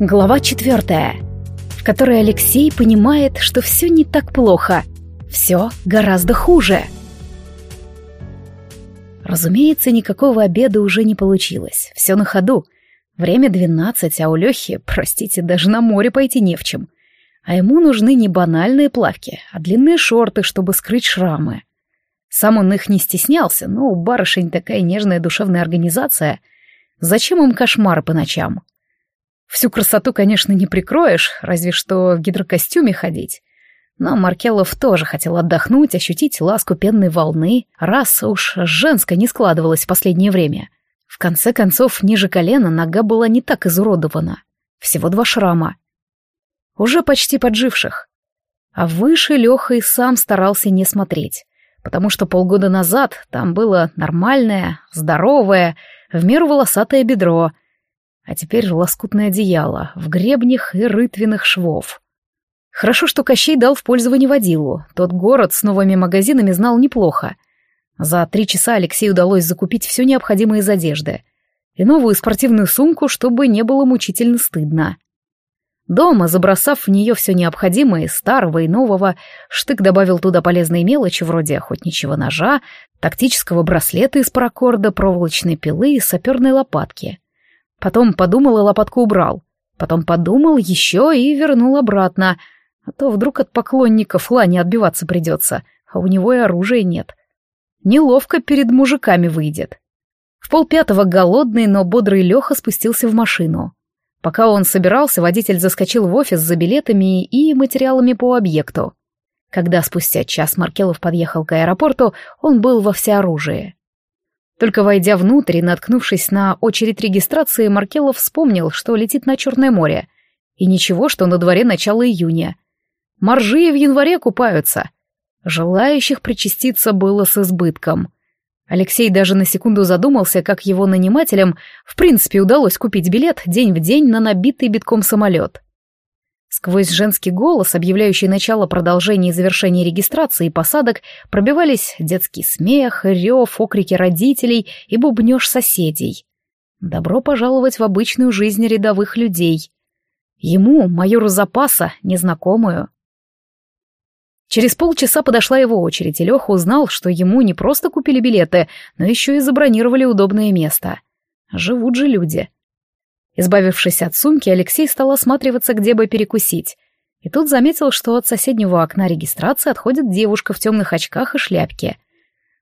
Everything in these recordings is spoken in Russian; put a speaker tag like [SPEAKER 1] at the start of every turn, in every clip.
[SPEAKER 1] Глава четвертая, в которой Алексей понимает, что все не так плохо. Все гораздо хуже. Разумеется, никакого обеда уже не получилось. Все на ходу. Время двенадцать, а у Лехи, простите, даже на море пойти не в чем. А ему нужны не банальные плавки, а длинные шорты, чтобы скрыть шрамы. Сам он их не стеснялся, но у барышень такая нежная душевная организация. Зачем им кошмары по ночам? Всю красоту, конечно, не прикроешь, разве что в гидрокостюме ходить. Но Маркелов тоже хотел отдохнуть, ощутить ласку пенной волны, раз уж женское не складывалось в последнее время. В конце концов, ниже колена нога была не так изуродована. Всего два шрама. Уже почти подживших. А выше Леха и сам старался не смотреть, потому что полгода назад там было нормальное, здоровое, в меру волосатое бедро, а теперь лоскутное одеяло в гребнях и рытвенных швов. Хорошо, что Кощей дал в пользование водилу. Тот город с новыми магазинами знал неплохо. За три часа Алексею удалось закупить все необходимое из одежды. И новую спортивную сумку, чтобы не было мучительно стыдно. Дома, забросав в нее все необходимое, старого и нового, Штык добавил туда полезные мелочи вроде охотничьего ножа, тактического браслета из паракорда, проволочной пилы и саперной лопатки. Потом подумал и лопатку убрал. Потом подумал еще и вернул обратно. А то вдруг от поклонников Лани отбиваться придется, а у него и оружия нет. Неловко перед мужиками выйдет. В полпятого голодный, но бодрый Леха спустился в машину. Пока он собирался, водитель заскочил в офис за билетами и материалами по объекту. Когда спустя час Маркелов подъехал к аэропорту, он был во всеоружии. Только войдя внутрь и наткнувшись на очередь регистрации, Маркелов вспомнил, что летит на Черное море. И ничего, что на дворе начало июня. Моржи в январе купаются. Желающих причаститься было с избытком. Алексей даже на секунду задумался, как его нанимателям в принципе удалось купить билет день в день на набитый битком самолет. Сквозь женский голос, объявляющий начало продолжения и завершения регистрации и посадок, пробивались детский смех, рев, окрики родителей и бубнёж соседей. Добро пожаловать в обычную жизнь рядовых людей. Ему, майору запаса, незнакомую. Через полчаса подошла его очередь, и Леха узнал, что ему не просто купили билеты, но еще и забронировали удобное место. Живут же люди. Избавившись от сумки, Алексей стал осматриваться, где бы перекусить. И тут заметил, что от соседнего окна регистрации отходит девушка в темных очках и шляпке.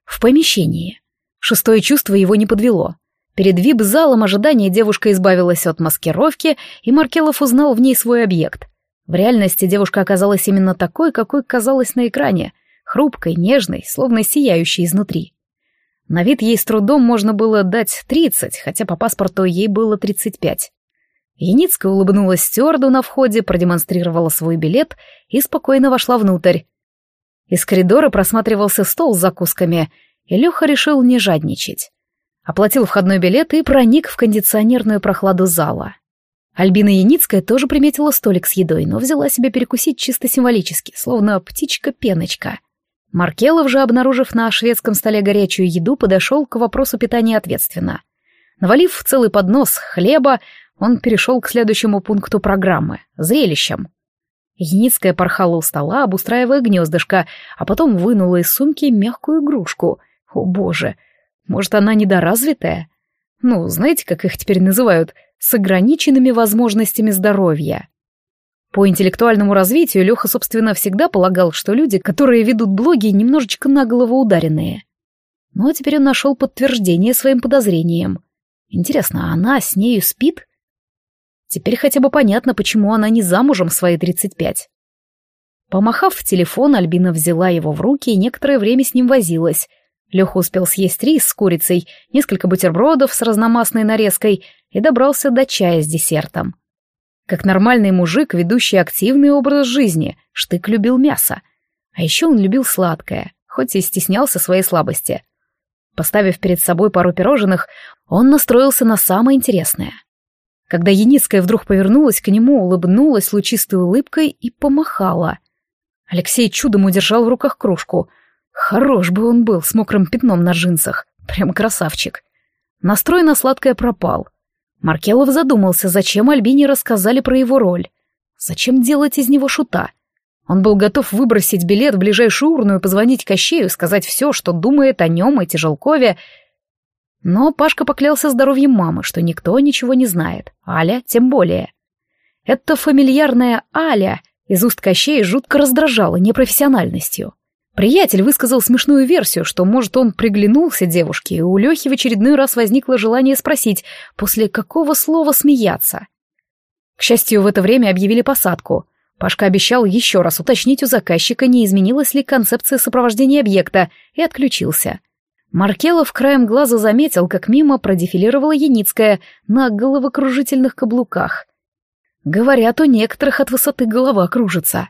[SPEAKER 1] В помещении. Шестое чувство его не подвело. Перед вип-залом ожидания девушка избавилась от маскировки, и Маркелов узнал в ней свой объект. В реальности девушка оказалась именно такой, какой казалась на экране, хрупкой, нежной, словно сияющей изнутри. На вид ей с трудом можно было дать тридцать, хотя по паспорту ей было тридцать пять. Яницкая улыбнулась стюарду на входе, продемонстрировала свой билет и спокойно вошла внутрь. Из коридора просматривался стол с закусками, и Леха решил не жадничать. Оплатил входной билет и проник в кондиционерную прохладу зала. Альбина Яницкая тоже приметила столик с едой, но взяла себе перекусить чисто символически, словно птичка-пеночка — Маркелов же, обнаружив на шведском столе горячую еду, подошел к вопросу питания ответственно. Навалив целый поднос хлеба, он перешел к следующему пункту программы — зрелищам. Яницкая порхала у стола, обустраивая гнездышко, а потом вынула из сумки мягкую игрушку. О боже, может, она недоразвитая? Ну, знаете, как их теперь называют? С ограниченными возможностями здоровья. По интеллектуальному развитию Леха, собственно, всегда полагал, что люди, которые ведут блоги, немножечко на голову ударенные. Но теперь он нашел подтверждение своим подозрениям. Интересно, а она с нею спит? Теперь хотя бы понятно, почему она не замужем в свои 35. Помахав в телефон, Альбина взяла его в руки и некоторое время с ним возилась. Леха успел съесть рис с курицей, несколько бутербродов с разномастной нарезкой и добрался до чая с десертом. Как нормальный мужик, ведущий активный образ жизни, Штык любил мясо. А еще он любил сладкое, хоть и стеснялся своей слабости. Поставив перед собой пару пирожных, он настроился на самое интересное. Когда Яницкая вдруг повернулась к нему, улыбнулась лучистой улыбкой и помахала. Алексей чудом удержал в руках кружку. Хорош бы он был с мокрым пятном на джинсах. Прям красавчик. Настрой на сладкое пропал. Маркелов задумался, зачем Альбине рассказали про его роль. Зачем делать из него шута? Он был готов выбросить билет в ближайшую урну и позвонить Кощею, сказать все, что думает о нем и Тяжелкове. Но Пашка поклялся здоровьем мамы, что никто ничего не знает, Аля тем более. Эта фамильярная Аля из уст Кощея жутко раздражала непрофессиональностью. Приятель высказал смешную версию, что, может, он приглянулся девушке, и у Лехи в очередной раз возникло желание спросить, после какого слова смеяться. К счастью, в это время объявили посадку. Пашка обещал еще раз уточнить у заказчика, не изменилась ли концепция сопровождения объекта, и отключился. Маркелов краем глаза заметил, как мимо продефилировала Яницкая на головокружительных каблуках. Говорят, у некоторых от высоты голова кружится.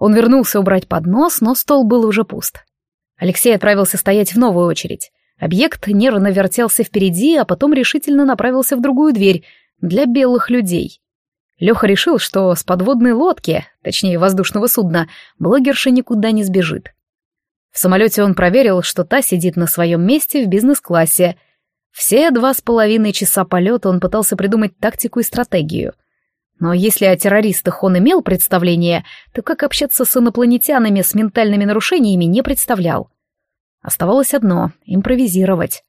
[SPEAKER 1] Он вернулся убрать поднос, но стол был уже пуст. Алексей отправился стоять в новую очередь. Объект нервно вертелся впереди, а потом решительно направился в другую дверь для белых людей. Леха решил, что с подводной лодки, точнее воздушного судна, блогерша никуда не сбежит. В самолете он проверил, что та сидит на своем месте в бизнес-классе. Все два с половиной часа полета он пытался придумать тактику и стратегию — но если о террористах он имел представление, то как общаться с инопланетянами с ментальными нарушениями не представлял. Оставалось одно — импровизировать.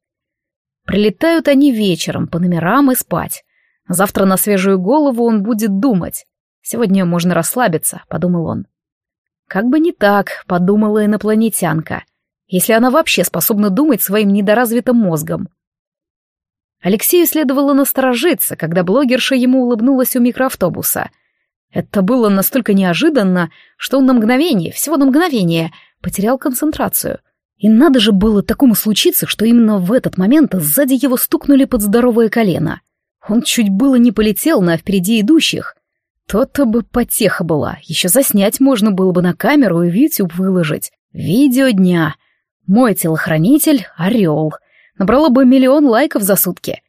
[SPEAKER 1] Прилетают они вечером по номерам и спать. Завтра на свежую голову он будет думать. Сегодня можно расслабиться, подумал он. Как бы не так, подумала инопланетянка, если она вообще способна думать своим недоразвитым мозгом. Алексею следовало насторожиться, когда блогерша ему улыбнулась у микроавтобуса. Это было настолько неожиданно, что он на мгновение, всего на мгновение, потерял концентрацию. И надо же было такому случиться, что именно в этот момент сзади его стукнули под здоровое колено. Он чуть было не полетел на впереди идущих. То-то бы потеха была, еще заснять можно было бы на камеру и в YouTube выложить. Видео дня. Мой телохранитель — орел — набрало бы миллион лайков за сутки.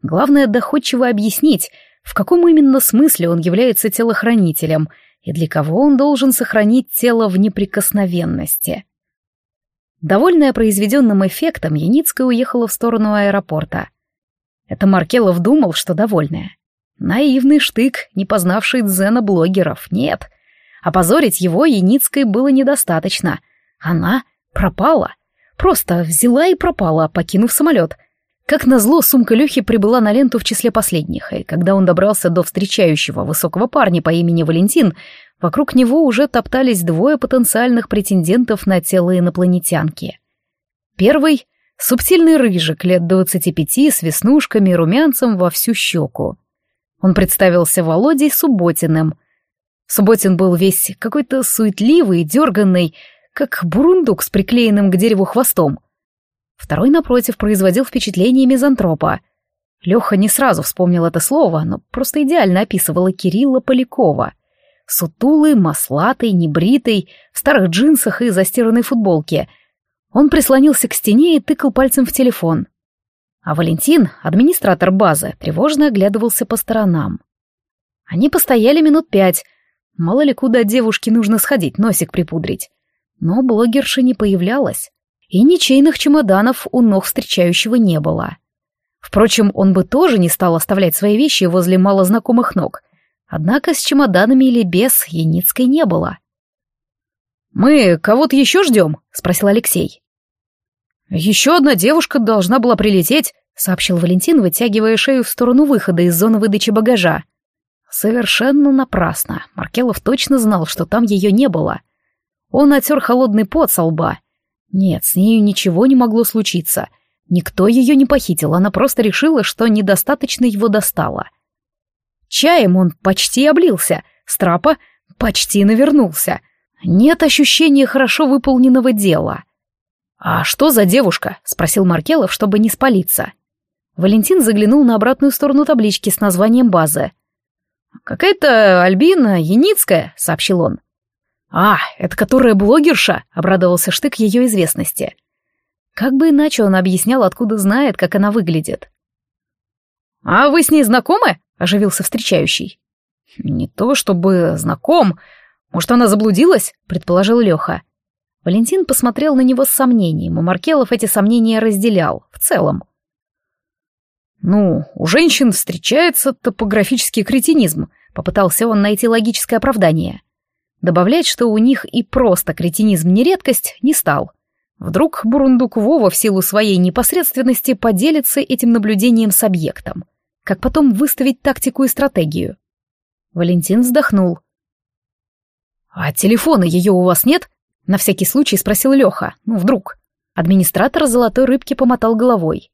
[SPEAKER 1] Главное доходчиво объяснить, в каком именно смысле он является телохранителем и для кого он должен сохранить тело в неприкосновенности. Довольная произведенным эффектом, Яницкая уехала в сторону аэропорта. Это Маркелов думал, что довольная. Наивный штык, не познавший дзена блогеров, нет. Опозорить его Яницкой было недостаточно. Она пропала — Просто взяла и пропала, покинув самолет. Как назло, сумка Лехи прибыла на ленту в числе последних, и когда он добрался до встречающего высокого парня по имени Валентин, вокруг него уже топтались двое потенциальных претендентов на тело инопланетянки. Первый — субтильный рыжик, лет двадцати пяти, с веснушками и румянцем во всю щеку. Он представился Володей Субботиным. Субботин был весь какой-то суетливый, дерганный, как бурундук с приклеенным к дереву хвостом. Второй, напротив, производил впечатление мизантропа. Леха не сразу вспомнил это слово, но просто идеально описывало Кирилла Полякова. Сутулый, маслатый, небритый, в старых джинсах и застиранной футболке. Он прислонился к стене и тыкал пальцем в телефон. А Валентин, администратор базы, тревожно оглядывался по сторонам. Они постояли минут пять. Мало ли куда девушке нужно сходить, носик припудрить. Но блогерша не появлялась, и ничейных чемоданов у ног встречающего не было. Впрочем, он бы тоже не стал оставлять свои вещи возле малознакомых ног, однако с чемоданами или без Яницкой не было. «Мы кого-то еще ждем?» — спросил Алексей. «Еще одна девушка должна была прилететь», — сообщил Валентин, вытягивая шею в сторону выхода из зоны выдачи багажа. Совершенно напрасно. Маркелов точно знал, что там ее не было. Он отер холодный пот со лба. Нет, с нею ничего не могло случиться. Никто ее не похитил, она просто решила, что недостаточно его достала. Чаем он почти облился, страпа почти навернулся. Нет ощущения хорошо выполненного дела. «А что за девушка?» — спросил Маркелов, чтобы не спалиться. Валентин заглянул на обратную сторону таблички с названием базы. «Какая-то Альбина Яницкая», — сообщил он. «А, это которая блогерша?» — обрадовался Штык ее известности. Как бы иначе он объяснял, откуда знает, как она выглядит. «А вы с ней знакомы?» — оживился встречающий. «Не то чтобы знаком. Может, она заблудилась?» — предположил Леха. Валентин посмотрел на него с сомнением, и Маркелов эти сомнения разделял, в целом. Ну, у женщин встречается топографический кретинизм, попытался он найти логическое оправдание. Добавлять, что у них и просто кретинизм не редкость, не стал. Вдруг Бурундук Вова в силу своей непосредственности поделится этим наблюдением с объектом. Как потом выставить тактику и стратегию? Валентин вздохнул. «А телефона ее у вас нет?» — на всякий случай спросил Леха. «Ну, вдруг?» Администратор золотой рыбки помотал головой.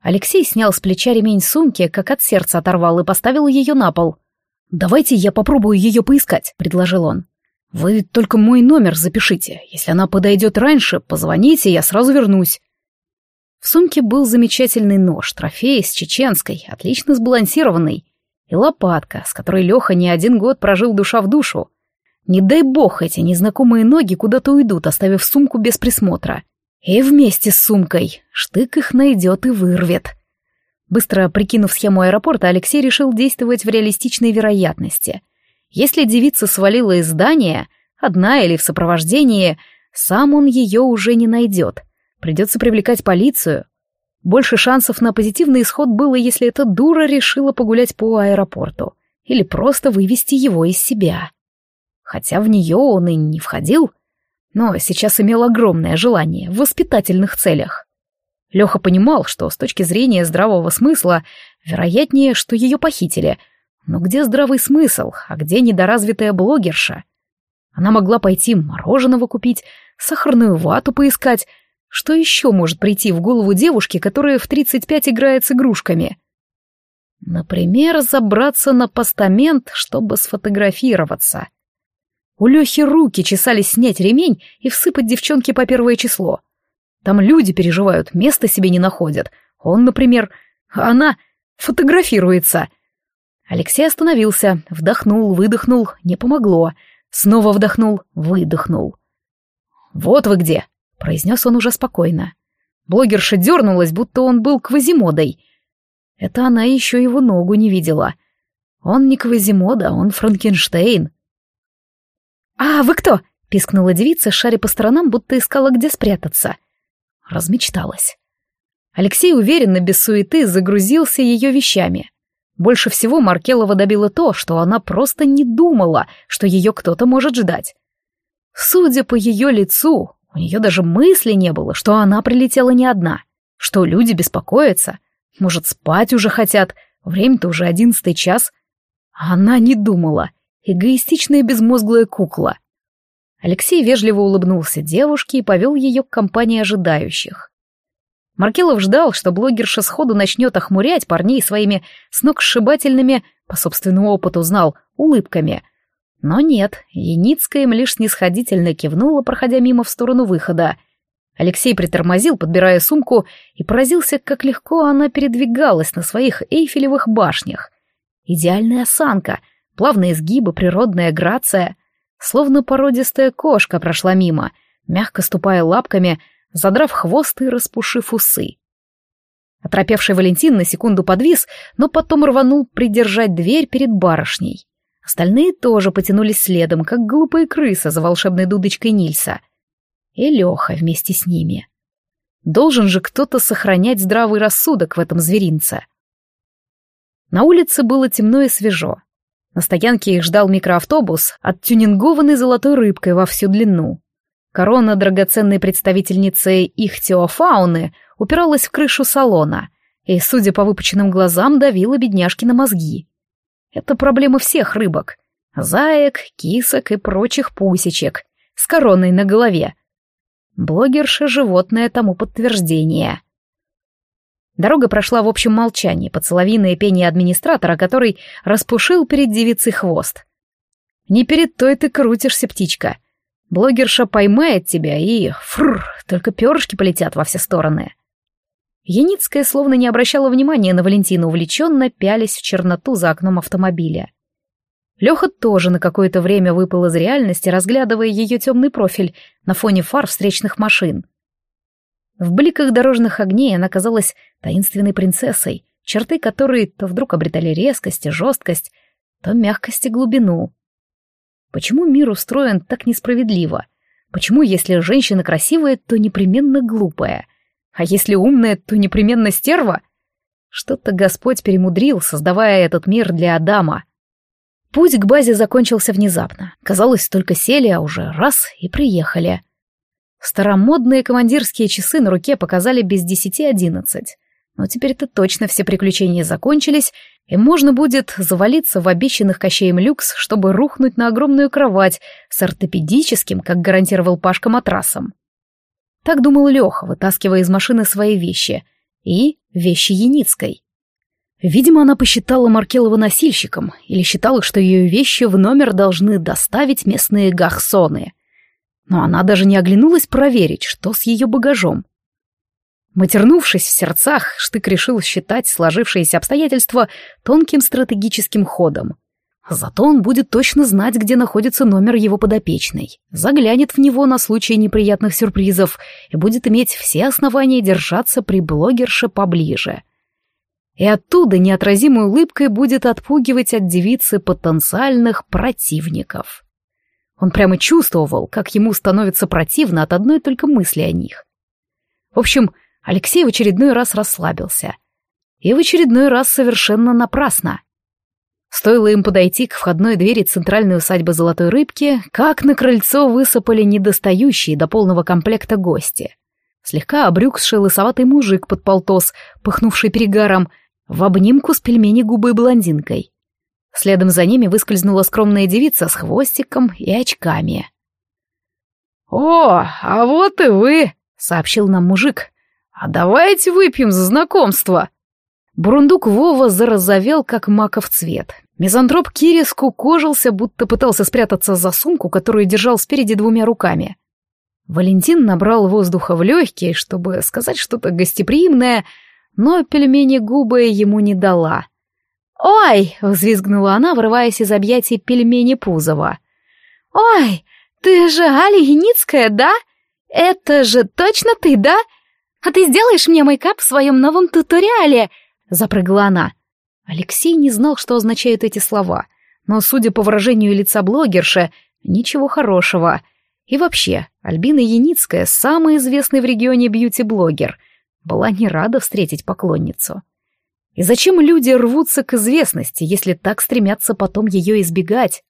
[SPEAKER 1] Алексей снял с плеча ремень сумки, как от сердца оторвал, и поставил ее на пол. «Давайте я попробую ее поискать», — предложил он. «Вы только мой номер запишите. Если она подойдет раньше, позвоните, я сразу вернусь». В сумке был замечательный нож, трофей с чеченской, отлично сбалансированный, и лопатка, с которой Леха не один год прожил душа в душу. Не дай бог эти незнакомые ноги куда-то уйдут, оставив сумку без присмотра. И вместе с сумкой штык их найдет и вырвет. Быстро прикинув схему аэропорта, Алексей решил действовать в реалистичной вероятности. Если девица свалила из здания, одна или в сопровождении, сам он ее уже не найдет. Придется привлекать полицию. Больше шансов на позитивный исход было, если эта дура решила погулять по аэропорту или просто вывести его из себя. Хотя в нее он и не входил, но сейчас имел огромное желание в воспитательных целях. Леха понимал, что с точки зрения здравого смысла, вероятнее, что ее похитили. Но где здравый смысл, а где недоразвитая блогерша? Она могла пойти мороженого купить, сахарную вату поискать. Что еще может прийти в голову девушки, которая в 35 играет с игрушками? Например, забраться на постамент, чтобы сфотографироваться. У Лехи руки чесались снять ремень и всыпать девчонке по первое число. Там люди переживают, места себе не находят. Он, например, она фотографируется. Алексей остановился, вдохнул, выдохнул, не помогло. Снова вдохнул, выдохнул. «Вот вы где!» — произнес он уже спокойно. Блогерша дернулась, будто он был квазимодой. Это она еще его ногу не видела. Он не квазимода, он Франкенштейн. «А, вы кто?» — пискнула девица, шаря по сторонам, будто искала, где спрятаться. Размечталась. Алексей уверенно, без суеты, загрузился ее вещами. Больше всего Маркелова добило то, что она просто не думала, что ее кто-то может ждать. Судя по ее лицу, у нее даже мысли не было, что она прилетела не одна, что люди беспокоятся, может, спать уже хотят, время-то уже одиннадцатый час. Она не думала, эгоистичная безмозглая кукла. Алексей вежливо улыбнулся девушке и повел ее к компании ожидающих. Маркелов ждал, что блогерша сходу начнет охмурять парней своими сногсшибательными, по собственному опыту знал, улыбками. Но нет, Яницкая им лишь снисходительно кивнула, проходя мимо в сторону выхода. Алексей притормозил, подбирая сумку, и поразился, как легко она передвигалась на своих эйфелевых башнях. Идеальная осанка — плавные изгибы, природная грация. Словно породистая кошка прошла мимо, мягко ступая лапками, задрав хвост и распушив усы. Оторопевший Валентин на секунду подвис, но потом рванул придержать дверь перед барышней. Остальные тоже потянулись следом, как глупые крысы за волшебной дудочкой Нильса. И Леха вместе с ними. Должен же кто-то сохранять здравый рассудок в этом зверинце. На улице было темно и свежо. На стоянке их ждал микроавтобус, оттюнингованный золотой рыбкой во всю длину. Корона драгоценной представительницы их теофауны упиралась в крышу салона и, судя по выпученным глазам, давила бедняжки на мозги. Это проблема всех рыбок. Заек, кисок и прочих пусечек с короной на голове. Блогерша животное тому подтверждение. Дорога прошла в общем молчании, под соловиное пение администратора, который распушил перед девицей хвост. «Не перед той ты крутишься, птичка. Блогерша поймает тебя и... фррр, только перышки полетят во все стороны». Яницкая словно не обращала внимания на Валентину, увлеченно пялись в черноту за окном автомобиля. Леха тоже на какое-то время выпал из реальности, разглядывая ее темный профиль на фоне фар встречных машин. В бликах дорожных огней она казалась таинственной принцессой, черты которой то вдруг обретали резкость и жесткость, то мягкость и глубину. Почему мир устроен так несправедливо? Почему, если женщина красивая, то непременно глупая? А если умная, то непременно стерва? Что-то Господь перемудрил, создавая этот мир для Адама. Путь к базе закончился внезапно. Казалось, только сели, а уже раз и приехали. Старомодные командирские часы на руке показали без десяти одиннадцать. Но теперь-то точно все приключения закончились, и можно будет завалиться в обещанных кощеем люкс, чтобы рухнуть на огромную кровать с ортопедическим, как гарантировал Пашка, матрасом. Так думал Леха, вытаскивая из машины свои вещи. И вещи Яницкой. Видимо, она посчитала Маркелова носильщиком или считала, что ее вещи в номер должны доставить местные гахсоны. Но она даже не оглянулась проверить, что с ее багажом. Матернувшись в сердцах, Штык решил считать сложившиеся обстоятельства тонким стратегическим ходом. Зато он будет точно знать, где находится номер его подопечной, заглянет в него на случай неприятных сюрпризов и будет иметь все основания держаться при блогерше поближе. И оттуда неотразимой улыбкой будет отпугивать от девицы потенциальных противников. Он прямо чувствовал, как ему становится противно от одной только мысли о них. В общем, Алексей в очередной раз расслабился. И в очередной раз совершенно напрасно. Стоило им подойти к входной двери центральной усадьбы Золотой Рыбки, как на крыльцо высыпали недостающие до полного комплекта гости. Слегка обрюкший лысоватый мужик под полтос, пыхнувший перегаром, в обнимку с пельмени губой блондинкой. Следом за ними выскользнула скромная девица с хвостиком и очками. «О, а вот и вы!» — сообщил нам мужик, «А давайте выпьем за знакомство!» Бурундук Вова зарозовел, как маков цвет. Мизантроп Кири скукожился, будто пытался спрятаться за сумку, которую держал спереди двумя руками. Валентин набрал воздуха в легкие, чтобы сказать что-то гостеприимное, но пельмени губы ему не дала. «Ой!» — взвизгнула она, вырываясь из объятий пельмени Пузова. «Ой, ты же Аля Яницкая, да? Это же точно ты, да? «А ты сделаешь мне мейкап в своем новом туториале?» — запрыгла она. Алексей не знал, что означают эти слова, но, судя по выражению лица блогерши, ничего хорошего. И вообще, Альбина Яницкая, самый известный в регионе бьюти-блогер, была не рада встретить поклонницу. И зачем люди рвутся к известности, если так стремятся потом ее избегать?